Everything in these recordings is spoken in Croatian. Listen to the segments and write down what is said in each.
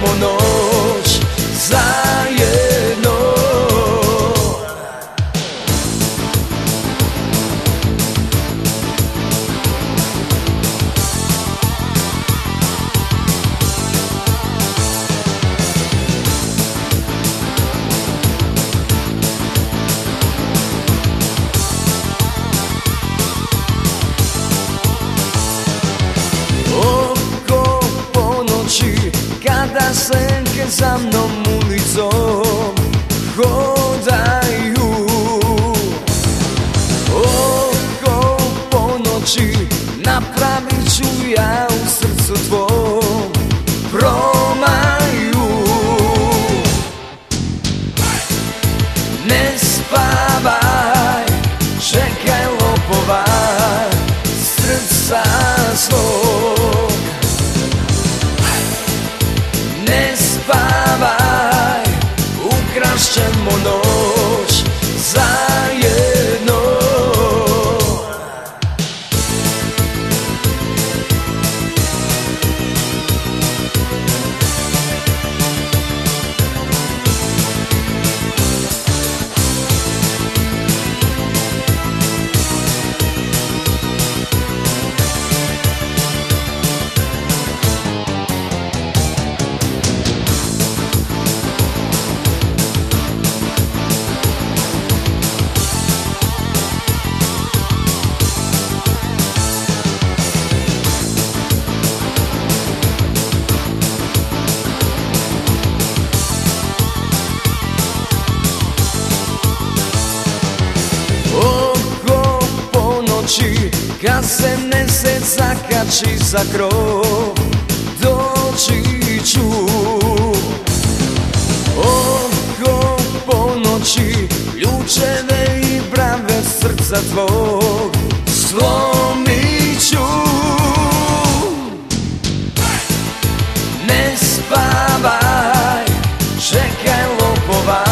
vámonos. Senke za mnom ulicom hodaju. Oko ponoći napravit ću ja u srcu tvom promaju. Ne spavaj, čekaj lopova srca svog płaszczem o noś se mesec zakači za krov Doći ću. Oko ponoći ključeve i brave srca tvog Slomit ću. Ne spavaj, čekaj lopova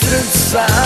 srca